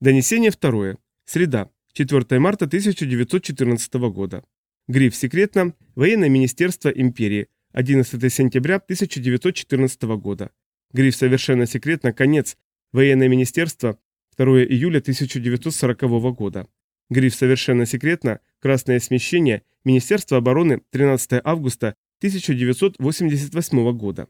Донесение второе. Среда. 4 марта 1914 года. Гриф «Секретно. Военное министерство империи. 11 сентября 1914 года». Гриф «Совершенно секретно. Конец. Военное министерство. 2 июля 1940 года». Гриф «Совершенно секретно. Красное смещение. Министерство обороны. 13 августа 1988 года.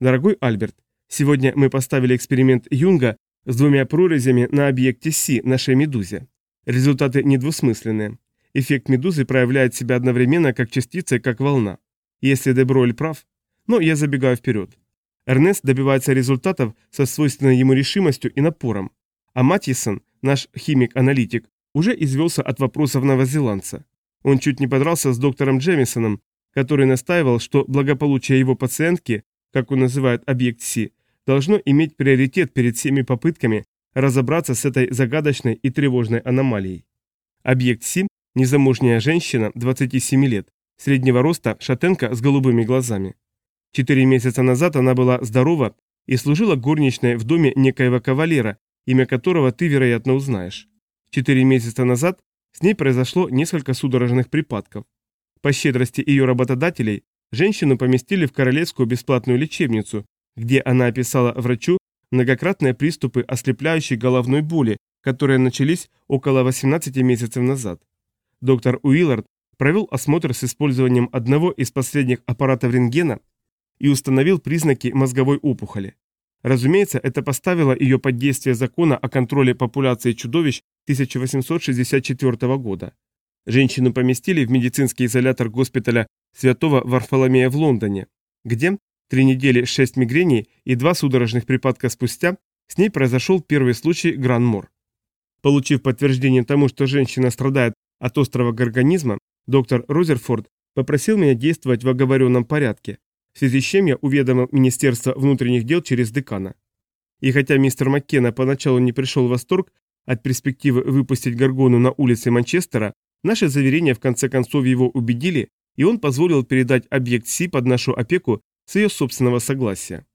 Дорогой Альберт, сегодня мы поставили эксперимент Юнга с двумя прорезями на объекте Си, нашей медузе. Результаты недвусмысленные. Эффект медузы проявляет себя одновременно как частица как волна. Если Деброль прав, но я забегаю вперед. Эрнест добивается результатов со свойственной ему решимостью и напором, а Матьесон, наш химик-аналитик, уже извелся от вопросов новозеландца. Он чуть не подрался с доктором Джемисоном, который настаивал, что благополучие его пациентки, как он называет объект Си, должно иметь приоритет перед всеми попытками разобраться с этой загадочной и тревожной аномалией. Объект Си – незамужняя женщина 27 лет, среднего роста, шатенка с голубыми глазами. Четыре месяца назад она была здорова и служила горничной в доме некоего кавалера, имя которого ты, вероятно, узнаешь. Четыре месяца назад с ней произошло несколько судорожных припадков. По щедрости ее работодателей, женщину поместили в королевскую бесплатную лечебницу, где она описала врачу многократные приступы ослепляющей головной боли, которые начались около 18 месяцев назад. Доктор Уиллард провел осмотр с использованием одного из последних аппаратов рентгена и установил признаки мозговой опухоли. Разумеется, это поставило ее под действие закона о контроле популяции чудовищ 1864 года. Женщину поместили в медицинский изолятор госпиталя Святого Варфоломея в Лондоне, где Три недели, шесть мигрений и два судорожных припадка спустя с ней произошел первый случай гран-мор. Получив подтверждение тому, что женщина страдает от острого горганизма, доктор Розерфорд попросил меня действовать в оговоренном порядке, в связи с чем я уведомил Министерство внутренних дел через декана. И хотя мистер Маккена поначалу не пришел в восторг от перспективы выпустить Гаргону на улице Манчестера, наши заверения в конце концов его убедили, и он позволил передать объект Си под нашу опеку с ее собственного согласия.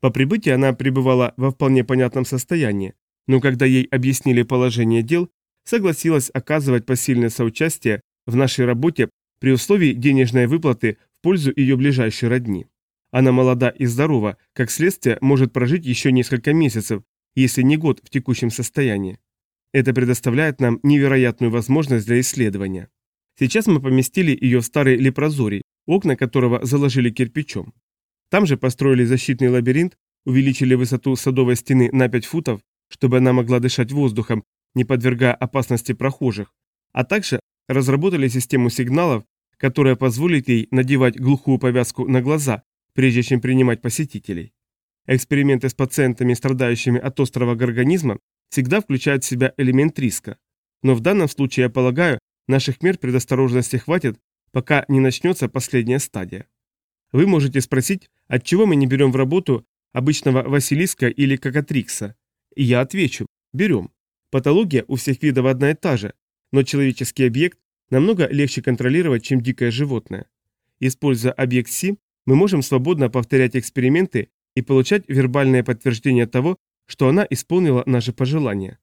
По прибытии она пребывала во вполне понятном состоянии, но когда ей объяснили положение дел, согласилась оказывать посильное соучастие в нашей работе при условии денежной выплаты в пользу ее ближайшей родни. Она молода и здорова, как следствие может прожить еще несколько месяцев, если не год в текущем состоянии. Это предоставляет нам невероятную возможность для исследования. Сейчас мы поместили ее в старый лепрозорий, окна которого заложили кирпичом. Там же построили защитный лабиринт, увеличили высоту садовой стены на 5 футов, чтобы она могла дышать воздухом, не подвергая опасности прохожих, а также разработали систему сигналов, которая позволит ей надевать глухую повязку на глаза, прежде чем принимать посетителей. Эксперименты с пациентами, страдающими от острого горганизма, всегда включают в себя элемент риска. Но в данном случае, я полагаю, наших мер предосторожности хватит, пока не начнется последняя стадия. Вы можете спросить, отчего мы не берем в работу обычного Василиска или Кокатрикса? И я отвечу, берем. Патология у всех видов одна и та же, но человеческий объект намного легче контролировать, чем дикое животное. Используя объект Си, мы можем свободно повторять эксперименты и получать вербальное подтверждение того, что она исполнила наши пожелания.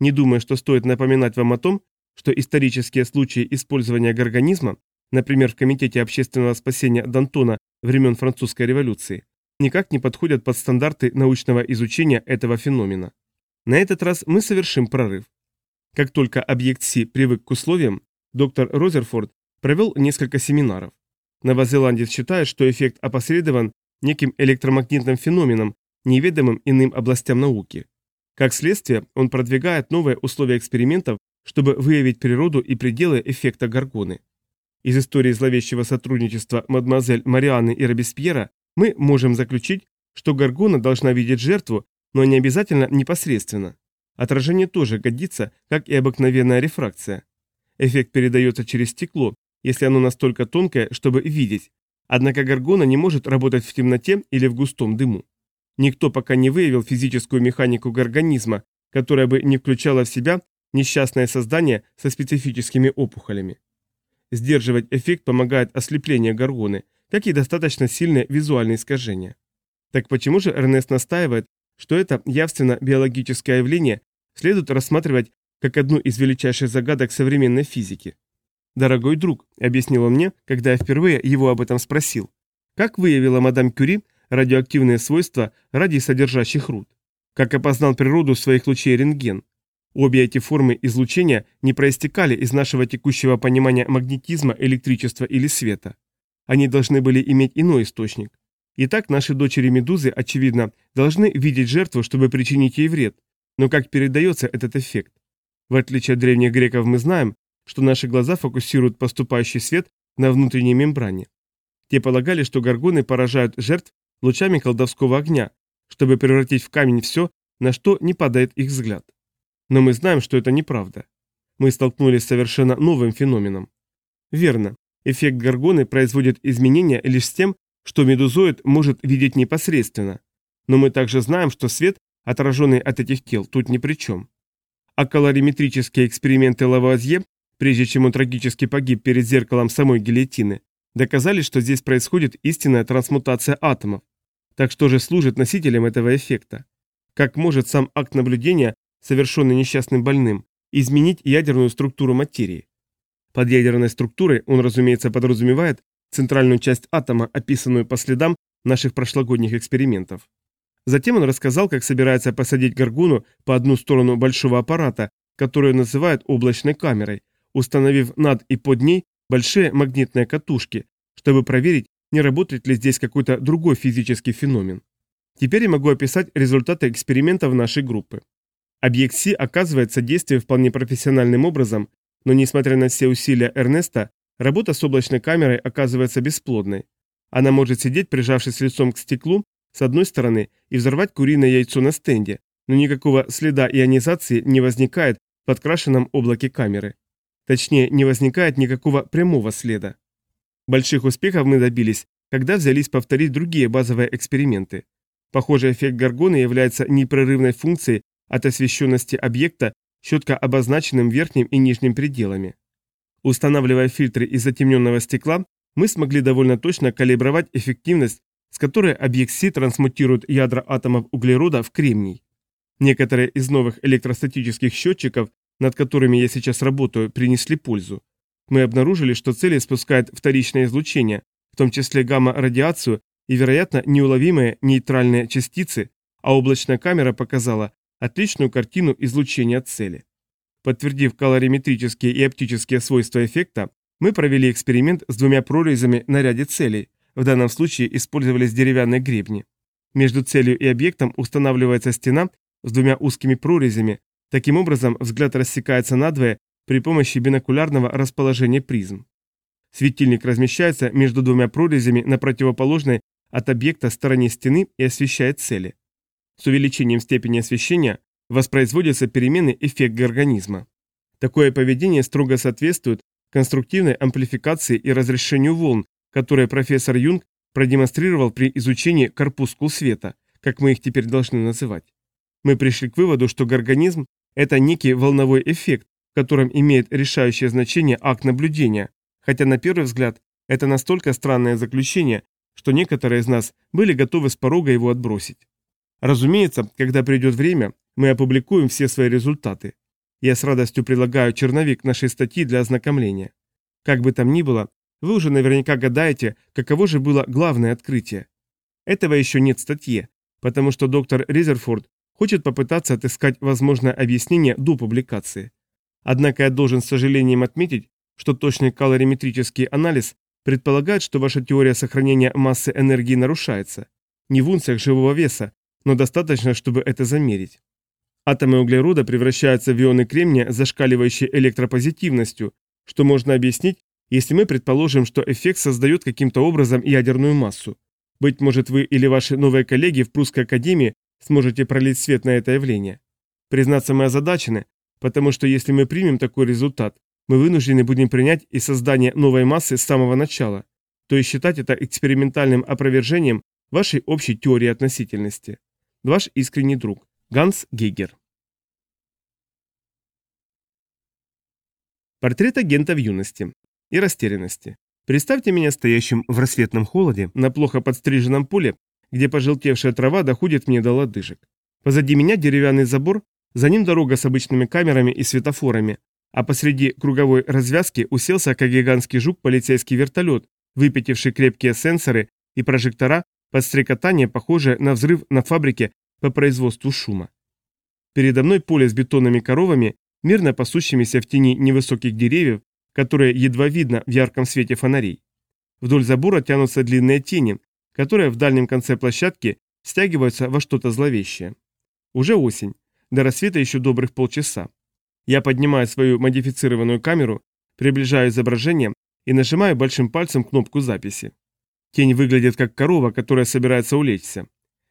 Не думаю, что стоит напоминать вам о том, что исторические случаи использования горганизма например, в Комитете общественного спасения Д'Антона времен французской революции, никак не подходят под стандарты научного изучения этого феномена. На этот раз мы совершим прорыв. Как только объект Си привык к условиям, доктор Розерфорд провел несколько семинаров. Новозеландец считает, что эффект опосредован неким электромагнитным феноменом, неведомым иным областям науки. Как следствие, он продвигает новые условия экспериментов, чтобы выявить природу и пределы эффекта Гаргоны. Из истории зловещего сотрудничества мадемуазель Марианы и Робеспьера мы можем заключить, что Гаргона должна видеть жертву, но не обязательно непосредственно. Отражение тоже годится, как и обыкновенная рефракция. Эффект передается через стекло, если оно настолько тонкое, чтобы видеть. Однако Гаргона не может работать в темноте или в густом дыму. Никто пока не выявил физическую механику гарганизма, которая бы не включала в себя несчастное создание со специфическими опухолями. Сдерживать эффект помогает ослепление горгоны, как и достаточно сильное визуальное искажение. Так почему же Эрнест настаивает, что это явственно биологическое явление, следует рассматривать как одну из величайших загадок современной физики. «Дорогой друг», — объяснил он мне, когда я впервые его об этом спросил, как выявила мадам Кюри радиоактивные свойства радиосодержащих руд? Как опознал природу своих лучей рентген? Обе эти формы излучения не проистекали из нашего текущего понимания магнетизма, электричества или света. Они должны были иметь иной источник. Итак, наши дочери-медузы, очевидно, должны видеть жертву, чтобы причинить ей вред. Но как передается этот эффект? В отличие от древних греков мы знаем, что наши глаза фокусируют поступающий свет на внутренней мембране. Те полагали, что горгоны поражают жертв лучами колдовского огня, чтобы превратить в камень все, на что не падает их взгляд. Но мы знаем, что это неправда. Мы столкнулись с совершенно новым феноменом. Верно, эффект горгоны производит изменения лишь с тем, что медузоид может видеть непосредственно. Но мы также знаем, что свет, отраженный от этих тел, тут ни при чем. А калориметрические эксперименты Лавуазье, прежде чем он трагически погиб перед зеркалом самой гильотины, доказали, что здесь происходит истинная трансмутация атомов. Так что же служит носителем этого эффекта? Как может сам акт наблюдения, совершенный несчастным больным, изменить ядерную структуру материи? Под ядерной структурой он, разумеется, подразумевает центральную часть атома, описанную по следам наших прошлогодних экспериментов. Затем он рассказал, как собирается посадить горгону по одну сторону большого аппарата, который называют облачной камерой, установив над и под ней большие магнитные катушки, чтобы проверить, не работает ли здесь какой-то другой физический феномен. Теперь я могу описать результаты экспериментов нашей группы. Объект Си оказывает содействие вполне профессиональным образом, но несмотря на все усилия Эрнеста, работа с облачной камерой оказывается бесплодной. Она может сидеть, прижавшись лицом к стеклу, с одной стороны, и взорвать куриное яйцо на стенде, но никакого следа ионизации не возникает в подкрашенном облаке камеры. Точнее, не возникает никакого прямого следа. Больших успехов мы добились, когда взялись повторить другие базовые эксперименты. Похоже, эффект Гаргона является непрерывной функцией от освещенности объекта четко обозначенным верхним и нижним пределами. Устанавливая фильтры из затемненного стекла, мы смогли довольно точно калибровать эффективность, с которой объект Си трансмутирует ядра атомов углерода в кремний. Некоторые из новых электростатических счетчиков, над которыми я сейчас работаю, принесли пользу. Мы обнаружили, что цели спускают вторичное излучение, в том числе гамма-радиацию и, вероятно, неуловимые нейтральные частицы, а облачная камера показала отличную картину излучения цели. Подтвердив калориметрические и оптические свойства эффекта, мы провели эксперимент с двумя прорезями на ряде целей, в данном случае использовались деревянные гребни. Между целью и объектом устанавливается стена с двумя узкими прорезями, таким образом взгляд рассекается надвое при помощи бинокулярного расположения призм. Светильник размещается между двумя прорезями на противоположной от объекта стороне стены и освещает цели. С увеличением степени освещения воспроизводится переменный эффект организма. Такое поведение строго соответствует конструктивной амплификации и разрешению волн, которые профессор Юнг продемонстрировал при изучении корпускул света, как мы их теперь должны называть. Мы пришли к выводу, что горганизм – это некий волновой эффект, в котором имеет решающее значение акт наблюдения, хотя на первый взгляд это настолько странное заключение, что некоторые из нас были готовы с порога его отбросить. Разумеется, когда придет время, мы опубликуем все свои результаты. Я с радостью прилагаю черновик нашей статьи для ознакомления. Как бы там ни было, вы уже наверняка гадаете, каково же было главное открытие. Этого еще нет в статье, потому что доктор Резерфорд хочет попытаться отыскать возможное объяснение до публикации. Однако я должен с сожалением отметить, что точный калориметрический анализ предполагает, что ваша теория сохранения массы энергии нарушается. Не в унциях живого веса, но достаточно, чтобы это замерить. Атомы углерода превращаются в ионы кремния, зашкаливающие электропозитивностью, что можно объяснить, если мы предположим, что эффект создает каким-то образом ядерную массу. Быть может, вы или ваши новые коллеги в Прусской академии сможете пролить свет на это явление. Признаться, мы озадачены, потому что если мы примем такой результат, мы вынуждены будем принять и создание новой массы с самого начала, то есть считать это экспериментальным опровержением вашей общей теории относительности. Ваш искренний друг. Ганс Гейгер. Портрет агента в юности и растерянности. Представьте меня стоящим в рассветном холоде на плохо подстриженном поле, где пожелтевшая трава доходит мне до лодыжек. Позади меня деревянный забор, За ним дорога с обычными камерами и светофорами, а посреди круговой развязки уселся, как гигантский жук, полицейский вертолет, выпятивший крепкие сенсоры и прожектора под стрекотание, похожее на взрыв на фабрике по производству шума. Передо мной поле с бетонными коровами, мирно пасущимися в тени невысоких деревьев, которые едва видно в ярком свете фонарей. Вдоль забора тянутся длинные тени, которые в дальнем конце площадки стягиваются во что-то зловещее. Уже осень, до рассвета еще добрых полчаса. Я поднимаю свою модифицированную камеру, приближаю изображение и нажимаю большим пальцем кнопку записи. Тень выглядит как корова, которая собирается улечься.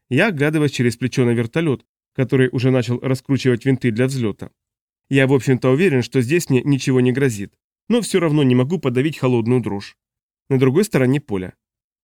Я оглядываюсь через плечо на вертолет, который уже начал раскручивать винты для взлета. Я, в общем-то, уверен, что здесь мне ничего не грозит, но все равно не могу подавить холодную дрожь. На другой стороне поля.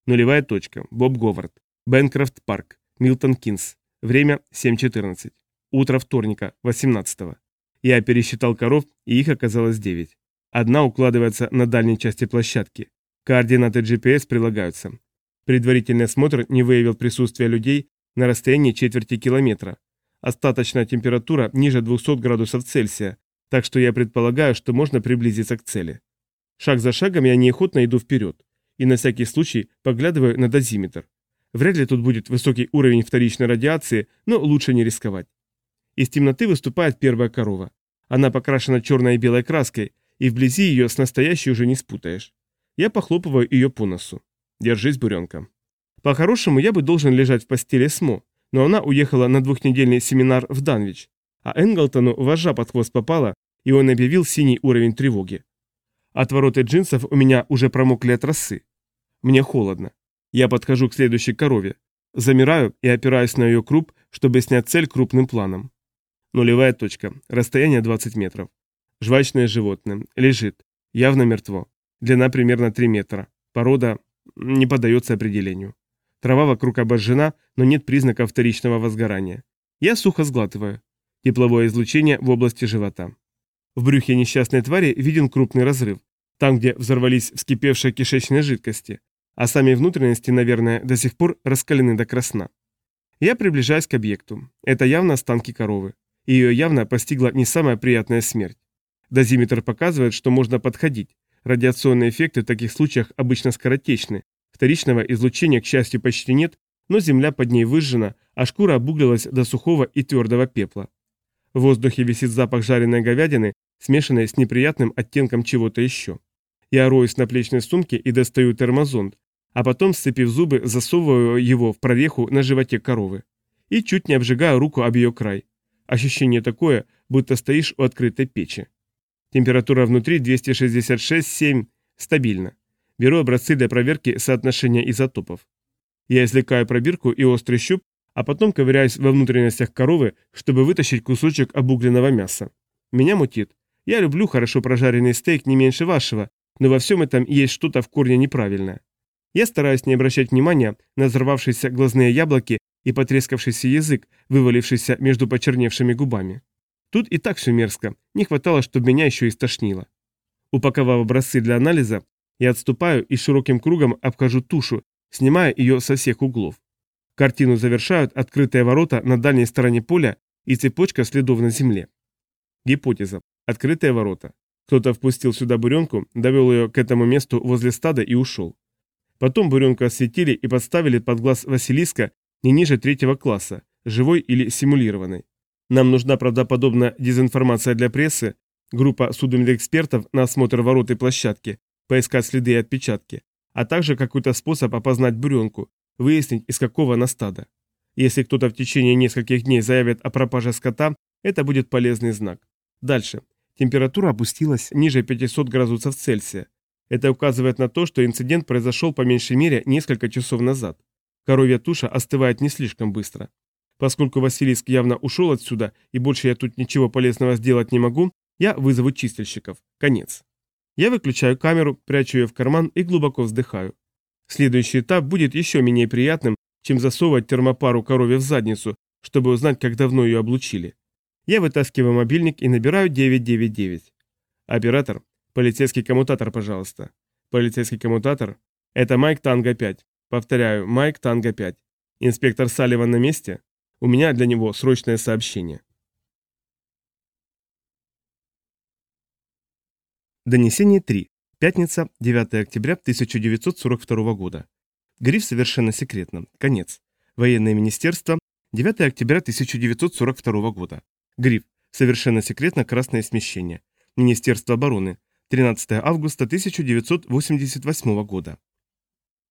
Нулевая точка. Боб Говард. Бенкрофт Парк. Милтон Кинс. Время 7.14. Утро вторника, 18 -го. Я пересчитал коров, и их оказалось 9. Одна укладывается на дальней части площадки. Координаты GPS прилагаются. Предварительный осмотр не выявил присутствия людей на расстоянии четверти километра. Остаточная температура ниже 200 градусов Цельсия, так что я предполагаю, что можно приблизиться к цели. Шаг за шагом я неохотно иду вперед и на всякий случай поглядываю на дозиметр. Вряд ли тут будет высокий уровень вторичной радиации, но лучше не рисковать. Из темноты выступает первая корова. Она покрашена черной и белой краской, и вблизи ее с настоящей уже не спутаешь. Я похлопываю ее по носу. Держись, буренка. По-хорошему, я бы должен лежать в постели с Мо, но она уехала на двухнедельный семинар в Данвич, а Энглтону вожжа под хвост попала, и он объявил синий уровень тревоги. Отвороты джинсов у меня уже промокли от росы. Мне холодно. Я подхожу к следующей корове. Замираю и опираюсь на ее круп, чтобы снять цель крупным планом. Нулевая точка. Расстояние 20 метров. Жвачное животное. Лежит. Явно мертво. Длина примерно 3 метра. Порода не поддается определению. Трава вокруг обожжена, но нет признаков вторичного возгорания. Я сухо сглатываю. Тепловое излучение в области живота. В брюхе несчастной твари виден крупный разрыв, там, где взорвались вскипевшие кишечные жидкости, а сами внутренности, наверное, до сих пор раскалены до красна. Я приближаюсь к объекту. Это явно останки коровы. Ее явно постигла не самая приятная смерть. Дозиметр показывает, что можно подходить. Радиационные эффекты в таких случаях обычно скоротечны. Вторичного излучения, к счастью, почти нет, но земля под ней выжжена, а шкура обуглилась до сухого и твердого пепла. В воздухе висит запах жареной говядины, смешанной с неприятным оттенком чего-то еще. Я роюсь в наплечной сумке и достаю термозонд, а потом, сцепив зубы, засовываю его в прореху на животе коровы. И чуть не обжигаю руку об ее край. Ощущение такое, будто стоишь у открытой печи. Температура внутри 266,7, стабильно. Беру образцы для проверки соотношения изотопов. Я извлекаю пробирку и острый щуп, а потом ковыряюсь во внутренностях коровы, чтобы вытащить кусочек обугленного мяса. Меня мутит. Я люблю хорошо прожаренный стейк не меньше вашего, но во всем этом есть что-то в корне неправильное. Я стараюсь не обращать внимания на взорвавшиеся глазные яблоки и потрескавшийся язык, вывалившийся между почерневшими губами. Тут и так все мерзко, не хватало, чтобы меня еще и стошнило. Упаковав образцы для анализа, я отступаю и широким кругом обхожу тушу, снимая ее со всех углов. Картину завершают открытые ворота на дальней стороне поля и цепочка следов на земле. Гипотеза. Открытые ворота. Кто-то впустил сюда буренку, довел ее к этому месту возле стада и ушел. Потом буренку осветили и подставили под глаз Василиска не ниже третьего класса, живой или симулированной. Нам нужна правдоподобная дезинформация для прессы, группа судмедэкспертов на осмотр ворот и площадки, поискать следы и отпечатки, а также какой-то способ опознать буренку, выяснить, из какого она стада. Если кто-то в течение нескольких дней заявит о пропаже скота, это будет полезный знак. Дальше. Температура опустилась ниже 500 градусов Цельсия. Это указывает на то, что инцидент произошел по меньшей мере несколько часов назад. Коровья туша остывает не слишком быстро. Поскольку Василиск явно ушел отсюда, и больше я тут ничего полезного сделать не могу, я вызову чистильщиков. Конец. Я выключаю камеру, прячу ее в карман и глубоко вздыхаю. Следующий этап будет еще менее приятным, чем засовывать термопару корове в задницу, чтобы узнать, как давно ее облучили. Я вытаскиваю мобильник и набираю 999. Оператор, полицейский коммутатор, пожалуйста. Полицейский коммутатор? Это Майк Танго 5. Повторяю, Майк Танго 5. Инспектор Салливан на месте? У меня для него срочное сообщение. Донесение 3. Пятница, 9 октября 1942 года. Гриф совершенно секретно. Конец. Военное министерство, 9 октября 1942 года. Гриф. Совершенно секретно красное смещение. Министерство обороны. 13 августа 1988 года.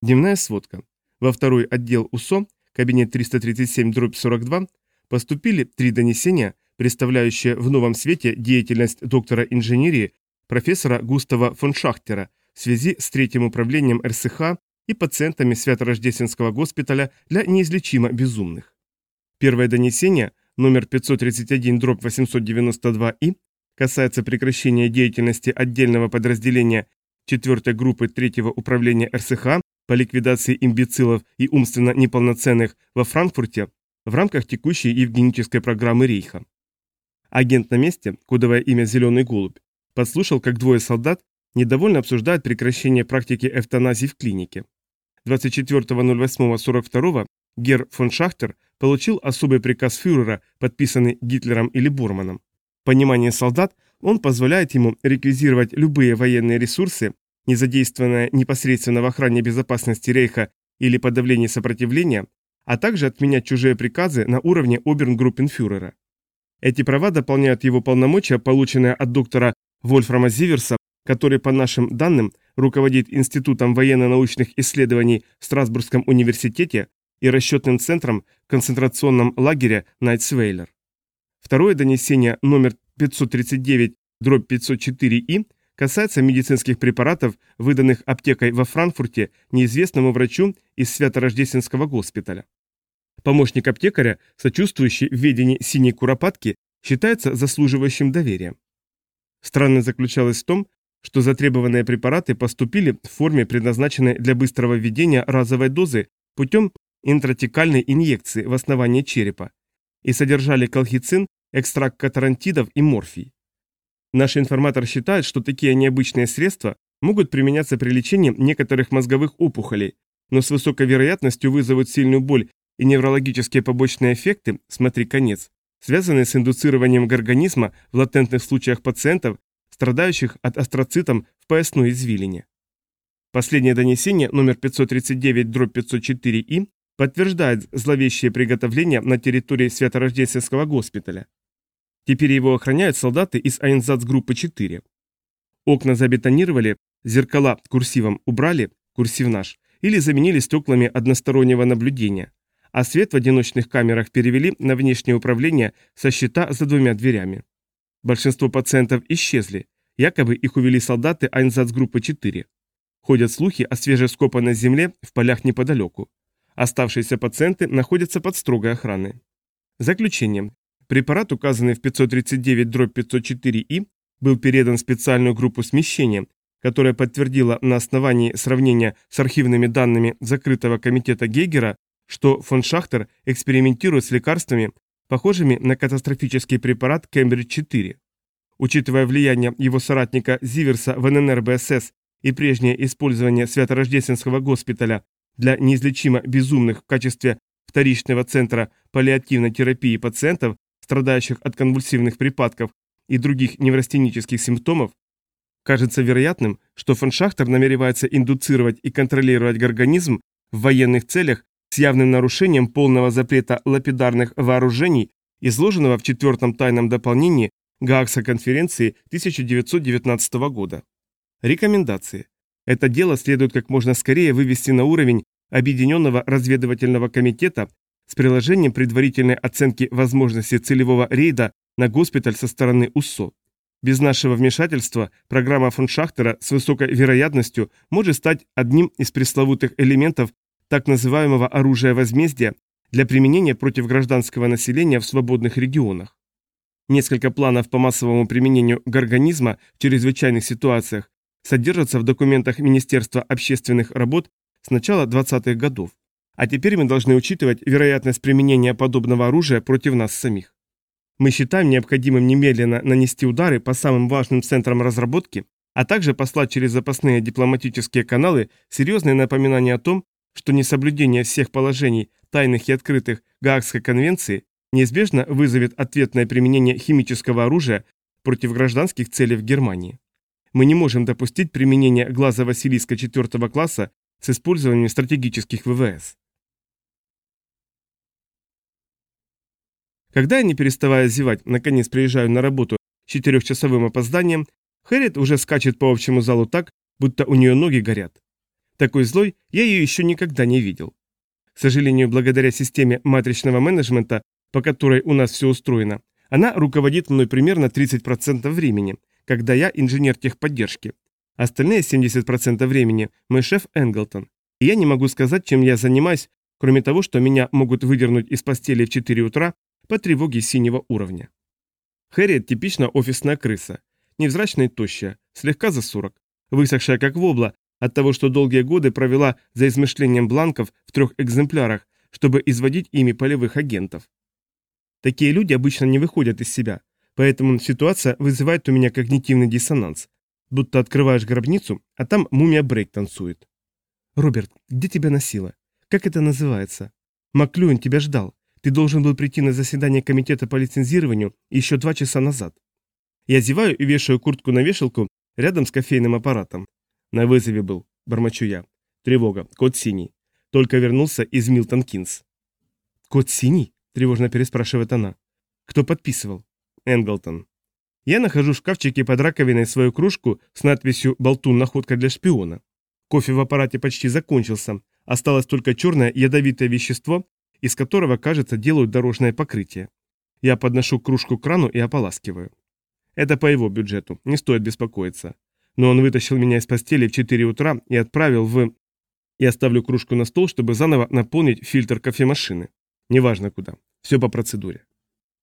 Дневная сводка. Во второй отдел УСО кабинет 337-42, поступили три донесения, представляющие в новом свете деятельность доктора инженерии профессора Густава фон Шахтера в связи с третьим управлением РСХ и пациентами Свято-Рождественского госпиталя для неизлечимо безумных. Первое донесение, номер 531-892И, касается прекращения деятельности отдельного подразделения 4 группы 3 управления РСХ по ликвидации имбецилов и умственно неполноценных во Франкфурте в рамках текущей евгенической программы Рейха. Агент на месте, кодовое имя «Зеленый голубь», подслушал, как двое солдат недовольно обсуждают прекращение практики эвтаназии в клинике. 24.08.42 Гер фон Шахтер получил особый приказ фюрера, подписанный Гитлером или Борманом. Понимание солдат он позволяет ему реквизировать любые военные ресурсы, не задействованные непосредственно в охране безопасности Рейха или подавлении сопротивления, а также отменять чужие приказы на уровне обернгруппенфюрера. Эти права дополняют его полномочия, полученные от доктора Вольфрама Зиверса, который, по нашим данным, руководит Институтом военно-научных исследований в Страсбургском университете и расчетным центром в концентрационном лагере Найтсвейлер. Второе донесение номер 539 дробь 504И касается медицинских препаратов, выданных аптекой во Франкфурте неизвестному врачу из Свято-Рождественского госпиталя. Помощник аптекаря, сочувствующий в ведении синей куропатки, считается заслуживающим доверия. Странность заключалась в том, что затребованные препараты поступили в форме, предназначенной для быстрого введения разовой дозы путем интратекальной инъекции в основание черепа и содержали колхицин, экстракт катарантидов и морфий. Наш информатор считает, что такие необычные средства могут применяться при лечении некоторых мозговых опухолей, но с высокой вероятностью вызовут сильную боль и неврологические побочные эффекты, смотри конец, связанные с индуцированием организма в латентных случаях пациентов, страдающих от астроцитом в поясной извилине. Последнее донесение номер 539-504И подтверждает зловещее приготовление на территории Свято-Рождественского госпиталя. Теперь его охраняют солдаты из Айнзац-группы 4. Окна забетонировали, зеркала курсивом убрали, курсив наш, или заменили стеклами одностороннего наблюдения, а свет в одиночных камерах перевели на внешнее управление со щита за двумя дверями. Большинство пациентов исчезли, якобы их увели солдаты Айнзац-группы 4. Ходят слухи о свежескопанной земле в полях неподалеку. Оставшиеся пациенты находятся под строгой охраной. Заключение. Препарат, указанный в 539-504И, был передан в специальную группу смещения, которая подтвердила на основании сравнения с архивными данными закрытого комитета Гейгера что фон Шахтер экспериментирует с лекарствами, похожими на катастрофический препарат Кембридж-4. Учитывая влияние его соратника Зиверса в ННР БСС и прежнее использование Свято-Рождественского госпиталя для неизлечимо безумных в качестве вторичного центра паллиативной терапии пациентов, страдающих от конвульсивных припадков и других неврастенических симптомов, кажется вероятным, что фон Шахтер намеревается индуцировать и контролировать организм в военных целях с явным нарушением полного запрета лапидарных вооружений, изложенного в четвертом тайном дополнении Гаагской конференции 1919 года. Рекомендации. Это дело следует как можно скорее вывести на уровень Объединенного разведывательного комитета с приложением предварительной оценки возможности целевого рейда на госпиталь со стороны УСО. Без нашего вмешательства программа фон Шахтера с высокой вероятностью может стать одним из пресловутых элементов так называемого оружия возмездия для применения против гражданского населения в свободных регионах. Несколько планов по массовому применению горганизма в чрезвычайных ситуациях содержатся в документах Министерства общественных работ с начала 20-х годов. А теперь мы должны учитывать вероятность применения подобного оружия против нас самих. Мы считаем необходимым немедленно нанести удары по самым важным центрам разработки, а также послать через запасные дипломатические каналы серьезные напоминания о том, что несоблюдение всех положений, тайных и открытых Гаагской конвенции, неизбежно вызовет ответное применение химического оружия против гражданских целей в Германии. Мы не можем допустить применения глаза Василиска четвертого класса с использованием стратегических ВВС. Когда я, не переставая зевать, наконец приезжаю на работу с четырехчасовым опозданием, Хэрриет уже скачет по общему залу так, будто у нее ноги горят. Такой злой я ее еще никогда не видел. К сожалению, благодаря системе матричного менеджмента, по которой у нас все устроено, она руководит мной примерно 30% времени, когда я инженер техподдержки. Остальные 70% времени мой шеф Энглтон. И я не могу сказать, чем я занимаюсь, кроме того, что меня могут выдернуть из постели в 4 утра по тревоге синего уровня. Хэрриет типично офисная крыса. Невзрачная и тощая, слегка за 40, высохшая как вобла от того, что долгие годы провела за измышлением бланков в трех экземплярах, чтобы изводить ими полевых агентов. Такие люди обычно не выходят из себя, поэтому ситуация вызывает у меня когнитивный диссонанс, будто открываешь гробницу, а там мумия Брейк танцует. «Роберт, где тебя носило? Как это называется? Маклюин тебя ждал. Ты должен был прийти на заседание комитета по лицензированию еще два часа назад. Я зеваю и вешаю куртку на вешалку рядом с кофейным аппаратом. На вызове был, бормочу я. Тревога, код синий. Только вернулся из Милтон Кинс. Код синий? Тревожно переспрашивает она. Кто подписывал? Энглтон. Я нахожу в шкафчике под раковиной свою кружку с надписью «Болтун. Находка для шпиона». Кофе в аппарате почти закончился. Осталось только черное ядовитое вещество, из которого, кажется, делают дорожное покрытие. Я подношу кружку к крану и ополаскиваю. Это по его бюджету, не стоит беспокоиться. Но он вытащил меня из постели в 4 утра и отправил в... Я ставлю кружку на стол, чтобы заново наполнить фильтр кофемашины. Неважно куда. Все по процедуре.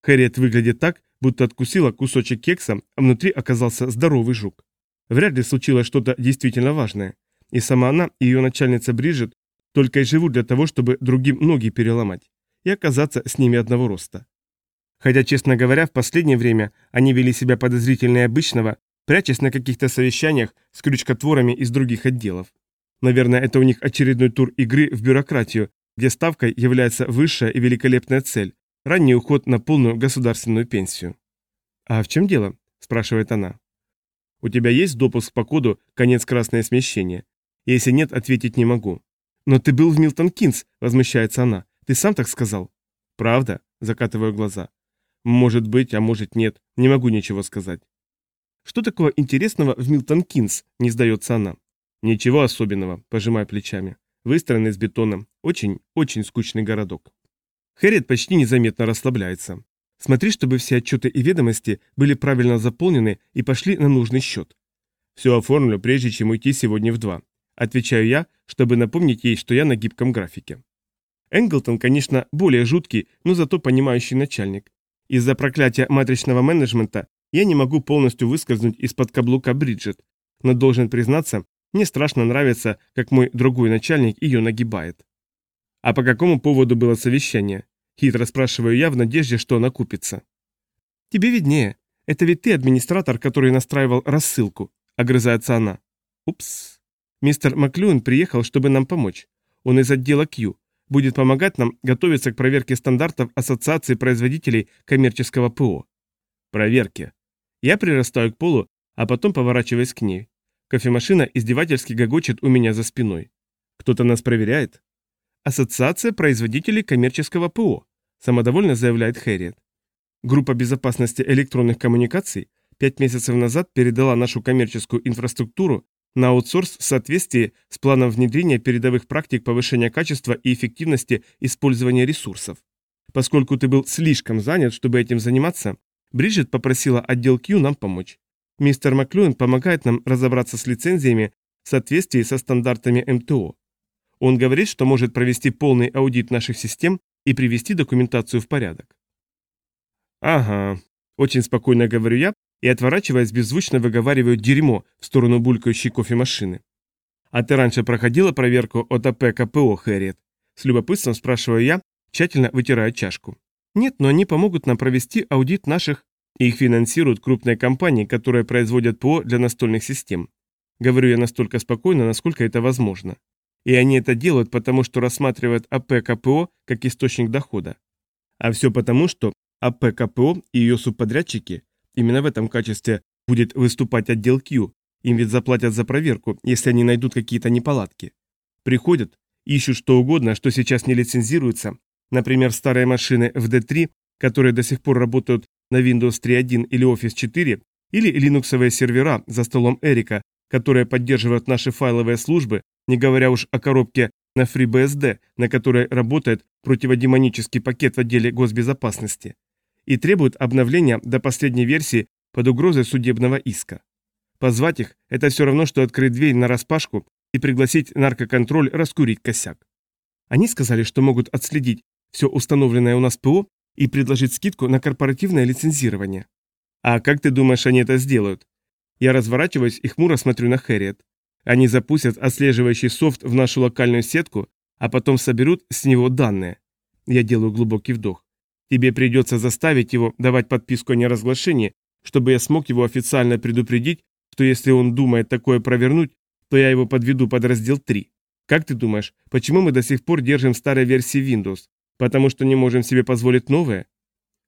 Хэрриет выглядит так, будто откусила кусочек кекса, а внутри оказался здоровый жук. Вряд ли случилось что-то действительно важное. И сама она, и ее начальница Бриджит, только и живут для того, чтобы другим ноги переломать и оказаться с ними одного роста. Хотя, честно говоря, в последнее время они вели себя подозрительнее обычного, прячась на каких-то совещаниях с крючкотворами из других отделов. Наверное, это у них очередной тур игры в бюрократию, где ставкой является высшая и великолепная цель – ранний уход на полную государственную пенсию. «А в чем дело?» – спрашивает она. «У тебя есть допуск по коду «Конец красное смещение»? Если нет, ответить не могу». «Но ты был в Милтон Кинс», – возмущается она. «Ты сам так сказал?» «Правда?» – закатываю глаза. Может быть, а может нет. Не могу ничего сказать. Что такого интересного в Милтон Кинс, не сдается она. Ничего особенного, пожимая плечами. Выстроен из бетона. Очень, очень скучный городок. Хэрриет почти незаметно расслабляется. Смотри, чтобы все отчеты и ведомости были правильно заполнены и пошли на нужный счет. Все оформлю, прежде чем уйти сегодня в два. Отвечаю я, чтобы напомнить ей, что я на гибком графике. Энглтон, конечно, более жуткий, но зато понимающий начальник. Из-за проклятия матричного менеджмента я не могу полностью выскользнуть из-под каблука Бриджит, но должен признаться, мне страшно нравится, как мой другой начальник ее нагибает. А по какому поводу было совещание? Хитро спрашиваю я в надежде, что она купится. Тебе виднее. Это ведь ты администратор, который настраивал рассылку, огрызается она. Упс. Мистер Маклюэн приехал, чтобы нам помочь. Он из отдела Q будет помогать нам готовиться к проверке стандартов Ассоциации производителей коммерческого ПО. Проверки. Я прирастаю к полу, а потом поворачиваюсь к ней. Кофемашина издевательски гогочет у меня за спиной. Кто-то нас проверяет? Ассоциация производителей коммерческого ПО, самодовольно заявляет Хэрриет. Группа безопасности электронных коммуникаций пять месяцев назад передала нашу коммерческую инфраструктуру на аутсорс в соответствии с планом внедрения передовых практик повышения качества и эффективности использования ресурсов. Поскольку ты был слишком занят, чтобы этим заниматься, Бриджит попросила отдел Q нам помочь. Мистер Маклюэн помогает нам разобраться с лицензиями в соответствии со стандартами МТО. Он говорит, что может провести полный аудит наших систем и привести документацию в порядок. Ага, очень спокойно говорю я, и, отворачиваясь, беззвучно выговариваю дерьмо в сторону булькающей кофемашины. «А ты раньше проходила проверку от АП КПО, Хэрриет?» С любопытством спрашиваю я, тщательно вытирая чашку. «Нет, но они помогут нам провести аудит наших...» Их финансируют крупные компании, которые производят ПО для настольных систем. Говорю я настолько спокойно, насколько это возможно. И они это делают, потому что рассматривают АП КПО как источник дохода. А все потому, что АП КПО и ее субподрядчики Именно в этом качестве будет выступать отдел Q, Им ведь заплатят за проверку, если они найдут какие-то неполадки. Приходят, ищут что угодно, что сейчас не лицензируется, например, старые машины в D3, которые до сих пор работают на Windows 3.1 или Office 4, или линуксовые сервера за столом Эрика, которые поддерживают наши файловые службы, не говоря уж о коробке на FreeBSD, на которой работает противодемонический пакет в отделе госбезопасности, и требуют обновления до последней версии под угрозой судебного иска. Позвать их – это все равно, что открыть дверь на распашку и пригласить наркоконтроль раскурить косяк. Они сказали, что могут отследить все установленное у нас ПО и предложить скидку на корпоративное лицензирование. А как ты думаешь, они это сделают? Я разворачиваюсь и хмуро смотрю на Хэрриет. Они запустят отслеживающий софт в нашу локальную сетку, а потом соберут с него данные. Я делаю глубокий вдох. Тебе придется заставить его давать подписку о неразглашении, чтобы я смог его официально предупредить, что если он думает такое провернуть, то я его подведу под раздел 3. Как ты думаешь, почему мы до сих пор держим старой версии Windows? Потому что не можем себе позволить новое?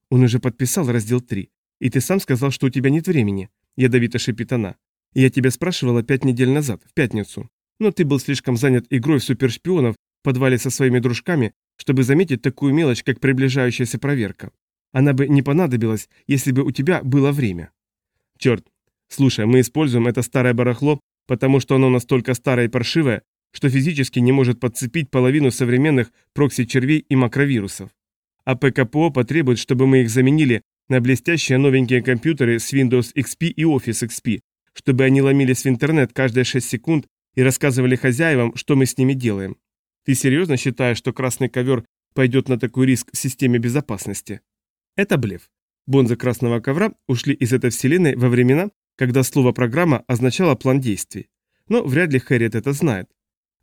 Он уже подписал раздел 3. И ты сам сказал, что у тебя нет времени. Ядовито шипит она. Я тебя спрашивала пять недель назад, в пятницу. Но ты был слишком занят игрой в супершпионов в подвале со своими дружками, чтобы заметить такую мелочь, как приближающаяся проверка. Она бы не понадобилась, если бы у тебя было время. Черт. Слушай, мы используем это старое барахло, потому что оно настолько старое и паршивое, что физически не может подцепить половину современных прокси-червей и макровирусов. А ПКПО потребует, чтобы мы их заменили на блестящие новенькие компьютеры с Windows XP и Office XP, чтобы они ломились в интернет каждые 6 секунд и рассказывали хозяевам, что мы с ними делаем. Ты серьезно считаешь, что красный ковер пойдет на такой риск в системе безопасности? Это блеф. Бонзы красного ковра ушли из этой вселенной во времена, когда слово «программа» означало план действий. Но вряд ли Хэрриет это знает.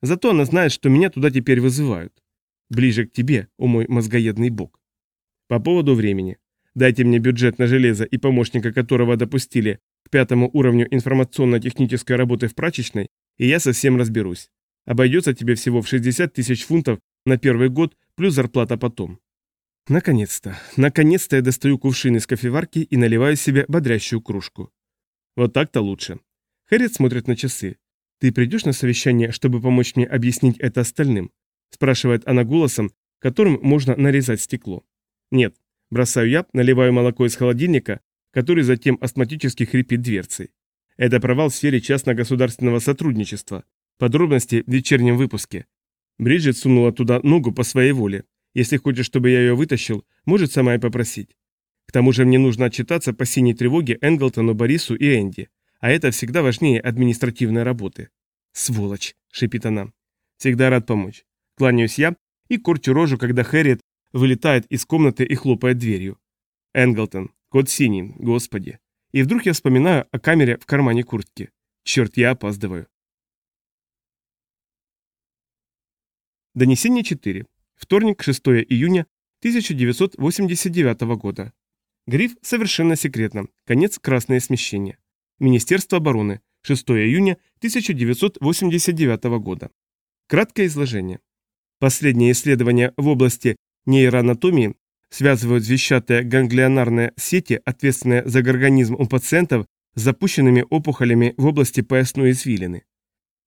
Зато она знает, что меня туда теперь вызывают. Ближе к тебе, о мой мозгоедный бог. По поводу времени. Дайте мне бюджет на железо и помощника которого допустили к пятому уровню информационно-технической работы в прачечной, и я совсем разберусь. Обойдется тебе всего в 60 тысяч фунтов на первый год, плюс зарплата потом. Наконец-то, наконец-то я достаю кувшин из кофеварки и наливаю себе бодрящую кружку. Вот так-то лучше. Хэрит смотрит на часы. «Ты придешь на совещание, чтобы помочь мне объяснить это остальным?» спрашивает она голосом, которым можно нарезать стекло. «Нет». Бросаю я, наливаю молоко из холодильника, который затем астматически хрипит дверцей. Это провал в сфере частно-государственного сотрудничества. Подробности в вечернем выпуске. Бриджит сунула туда ногу по своей воле. Если хочешь, чтобы я ее вытащил, может сама и попросить. К тому же мне нужно отчитаться по синей тревоге Энглтону, Борису и Энди. А это всегда важнее административной работы. «Сволочь!» – шипит она. «Всегда рад помочь». Кланяюсь я и корчу рожу, когда Хэрриет вылетает из комнаты и хлопает дверью. Энглтон, код синий, господи. И вдруг я вспоминаю о камере в кармане куртки. Черт, я опаздываю. Донесение 4. Вторник, 6 июня 1989 года. Гриф совершенно секретно. Конец красное смещение. Министерство обороны. 6 июня 1989 года. Краткое изложение. Последние исследования в области нейроанатомии связывают звещатые ганглионарные сети, ответственные за организм у пациентов, с запущенными опухолями в области поясной извилины.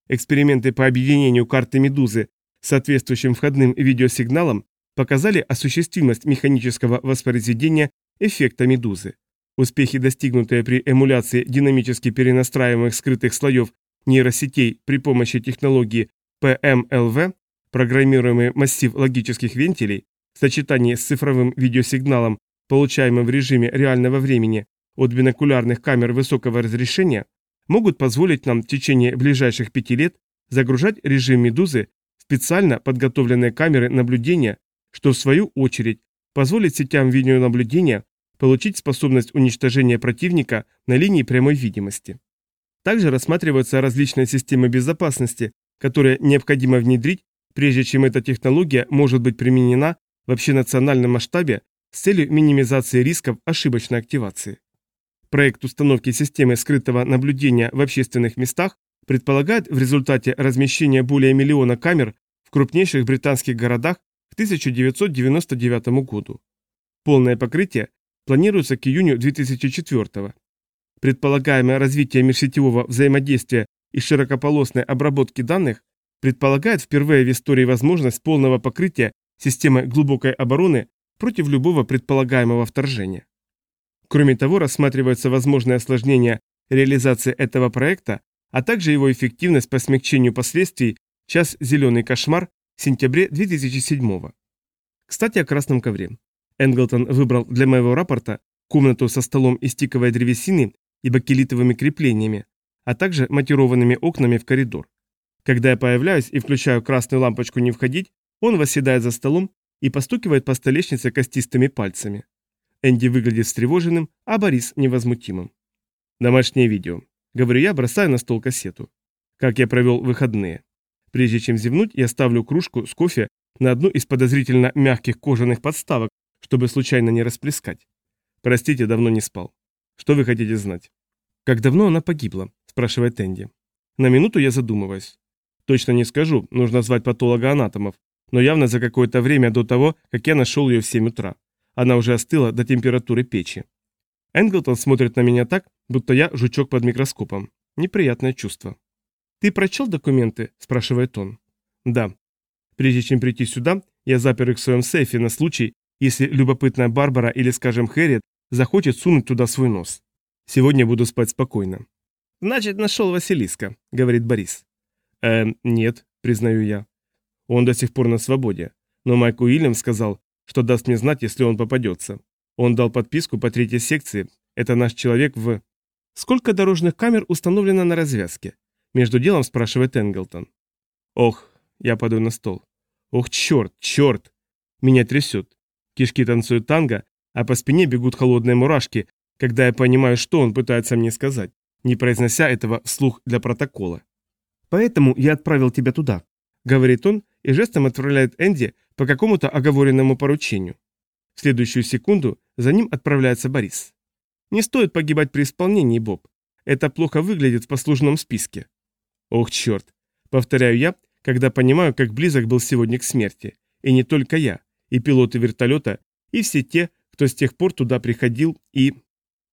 Эксперименты по объединению карты медузы соответствующим входным видеосигналом показали осуществимость механического воспроизведения эффекта медузы. Успехи, достигнутые при эмуляции динамически перенастраиваемых скрытых слоев нейросетей при помощи технологии PMLV, программируемый массив логических вентилей, в сочетании с цифровым видеосигналом, получаемым в режиме реального времени от бинокулярных камер высокого разрешения, могут позволить нам в течение ближайших пяти лет загружать режим «Медузы» специально подготовленные камеры наблюдения, что в свою очередь позволит сетям видеонаблюдения получить способность уничтожения противника на линии прямой видимости. Также рассматриваются различные системы безопасности, которые необходимо внедрить, прежде чем эта технология может быть применена в общенациональном масштабе с целью минимизации рисков ошибочной активации. Проект установки системы скрытого наблюдения в общественных местах предполагает в результате размещения более миллиона камер в крупнейших британских городах к 1999 году. Полное покрытие планируется к июню 2004 предполагаемое развитие межсетевого взаимодействия и широкополосной обработки данных предполагает впервые в истории возможность полного покрытия системы глубокой обороны против любого предполагаемого вторжения. Кроме того, рассматриваются возможные осложнения реализации этого проекта, а также его эффективность по смягчению последствий «Час зеленый кошмар» в сентябре 2007 -го. Кстати, о красном ковре. Энглтон выбрал для моего рапорта комнату со столом из тиковой древесины и бакелитовыми креплениями, а также матированными окнами в коридор. Когда я появляюсь и включаю красную лампочку «Не входить», он восседает за столом и постукивает по столешнице костистыми пальцами. Энди выглядит встревоженным, а Борис невозмутимым. Домашнее видео. Говорю я, бросаю на стол кассету. Как я провел выходные. Прежде чем зевнуть, я ставлю кружку с кофе на одну из подозрительно мягких кожаных подставок, чтобы случайно не расплескать. Простите, давно не спал. Что вы хотите знать? Как давно она погибла? спрашивает Энди. На минуту я задумываюсь. Точно не скажу, нужно звать патолога-анатомов, но явно за какое-то время до того, как я нашел ее в 7 утра. Она уже остыла до температуры печи. Энглтон смотрит на меня так, будто я жучок под микроскопом. Неприятное чувство. «Ты прочел документы?» – спрашивает он. «Да. Прежде чем прийти сюда, я запер их в своем сейфе на случай, если любопытная Барбара или, скажем, Хэрриет захочет сунуть туда свой нос. Сегодня буду спать спокойно». «Значит, нашел Василиска», — говорит Борис. «Эм, нет», — признаю я. Он до сих пор на свободе. Но Майк Уильям сказал, что даст мне знать, если он попадется. Он дал подписку по третьей секции. Это наш человек в... Сколько дорожных камер установлено на развязке? Между делом спрашивает Энглтон. Ох, я падаю на стол. Ох, черт, черт. Меня трясет. Кишки танцуют танго, а по спине бегут холодные мурашки, когда я понимаю, что он пытается мне сказать, не произнося этого вслух для протокола. Поэтому я отправил тебя туда, говорит он и жестом отправляет Энди по какому-то оговоренному поручению. В следующую секунду за ним отправляется Борис. Не стоит погибать при исполнении, Боб. Это плохо выглядит в послужном списке. Ох, черт. Повторяю я, когда понимаю, как близок был сегодня к смерти. И не только я, и пилоты вертолета, и все те, кто с тех пор туда приходил, и...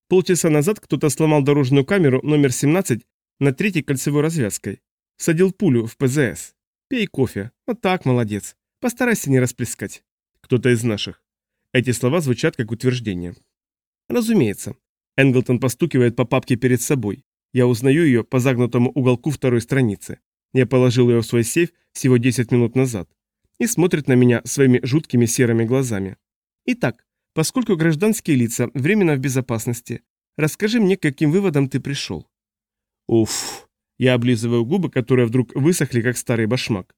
Полчаса назад кто-то сломал дорожную камеру номер 17 на третьей кольцевой развязкой. Садил пулю в ПЗС. Пей кофе. Вот так, молодец. Постарайся не расплескать. Кто-то из наших. Эти слова звучат как утверждение. Разумеется. Энглтон постукивает по папке перед собой. Я узнаю ее по загнутому уголку второй страницы. Я положил ее в свой сейф всего 10 минут назад. И смотрит на меня своими жуткими серыми глазами. Итак, поскольку гражданские лица временно в безопасности, расскажи мне, к каким выводам ты пришел. Уф. Я облизываю губы, которые вдруг высохли, как старый башмак.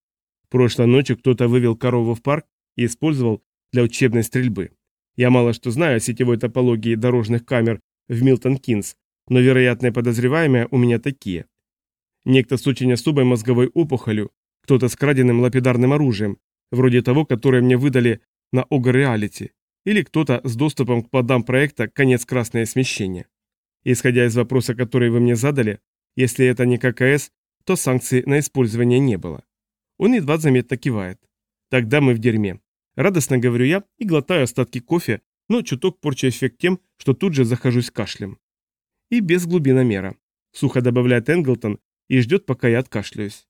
Прошлой ночью кто-то вывел корову в парк и использовал для учебной стрельбы. Я мало что знаю о сетевой топологии дорожных камер в Милтон-Кинс, но вероятные подозреваемые у меня такие. Некто с очень особой мозговой опухолью, кто-то с краденным лапидарным оружием, вроде того, которое мне выдали на Ого Реалити, или кто-то с доступом к плодам проекта «Конец красное смещение». Исходя из вопроса, который вы мне задали, если это не ККС, то санкций на использование не было. Он едва заметно кивает. Тогда мы в дерьме. Радостно говорю я и глотаю остатки кофе, но чуток порчу эффект тем, что тут же захожусь кашлем. И без глубиномера. Сухо добавляет Энглтон и ждет, пока я откашляюсь.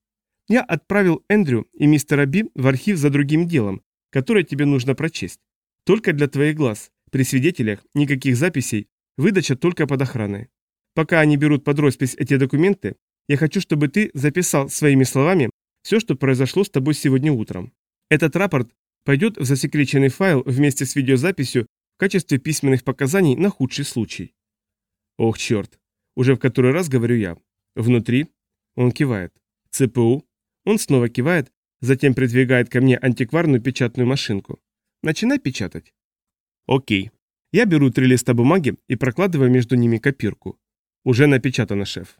Я отправил Эндрю и мистера Би в архив за другим делом, которое тебе нужно прочесть. Только для твоих глаз. При свидетелях никаких записей, выдача только под охраной. Пока они берут под роспись эти документы, я хочу, чтобы ты записал своими словами все, что произошло с тобой сегодня утром. Этот рапорт пойдет в засекреченный файл вместе с видеозаписью в качестве письменных показаний на худший случай. Ох, черт. Уже в который раз говорю я. Внутри. Он кивает. ЦПУ. Он снова кивает, затем придвигает ко мне антикварную печатную машинку. Начинай печатать. Окей. Я беру три листа бумаги и прокладываю между ними копирку. Уже напечатано, шеф.